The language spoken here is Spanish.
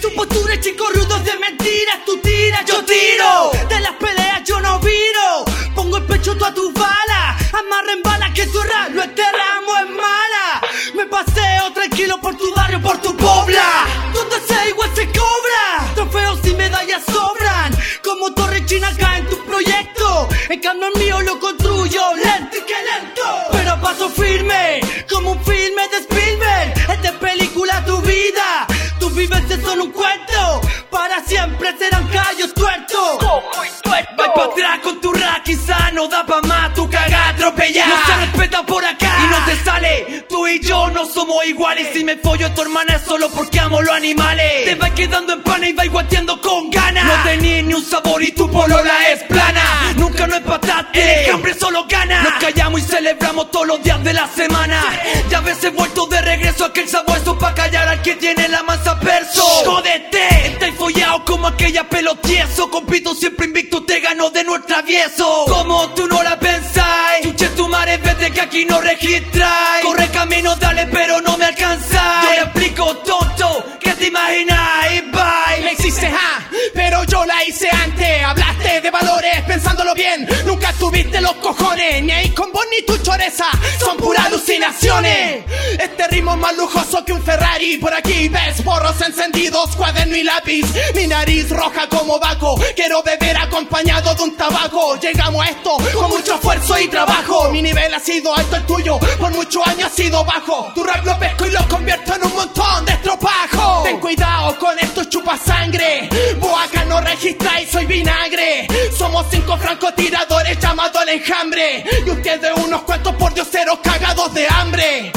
Tu postura, chicos rudos de mentiras, tú tiras, yo tiro. De las peleas yo no viro. Pongo el pecho a tus balas. Amarren balas que tu rap, no este ramo es mala. Me paseo tranquilo por tu barrio, por tu pobla. Donde se igual se cobra. Trofeos y medallas sobran. Como torre china acá en tu proyecto. En cambio en mío son un cuento. Para siempre serán callos tuertos. Vai pa' atrás con tu rack insano, da pa' más, tu cagá atropellada. No se respeta por acá y no te sale. Tú y yo no somos iguales. Si me follo a tu hermana es solo porque amo los animales. Te vas quedando en pana y vas guateando con ganas. No tenés ni un sabor y tu polola es plana. Nunca no es patate, el hambre solo gana. Nos callamos y celebramos todos los días de la semana. Ya a veces vuelto de regreso aquel sabueso pa' callar al que tiene la mansa perso. Jódete, estáis follado como aquella pelotieso. Compito siempre invicto, te gano de nuestro travieso. Como tú no la pensáis, chuche tu madre, vete que aquí no registráis. Corre camino, dale, pero no me alcanzáis. Yo le explico, tonto, que te imagináis, bye. Me existe, ja, pero yo la hice antes. Hablaste Nunca tuviste los cojones, ni ahí con vos ni tu choreza. Son puras alucinaciones. Este ritmo más lujoso que un Ferrari. Por aquí ves borros encendidos, cuaderno y lápiz. Mi nariz roja como Baco. Quiero beber acompañado de un tabaco. Llegamos a esto con mucho esfuerzo y trabajo. Mi nivel ha sido alto, el tuyo por muchos años ha sido bajo. Tu rap lo pesco y lo convierto en un montón de estropajo. Ten cuidado con estos chupasangre. Vos acá no registráis, soy vinagre. Somos cinco francotiradores llamados al enjambre. Y ustedes unos cuantos por dioseros cagados de hambre.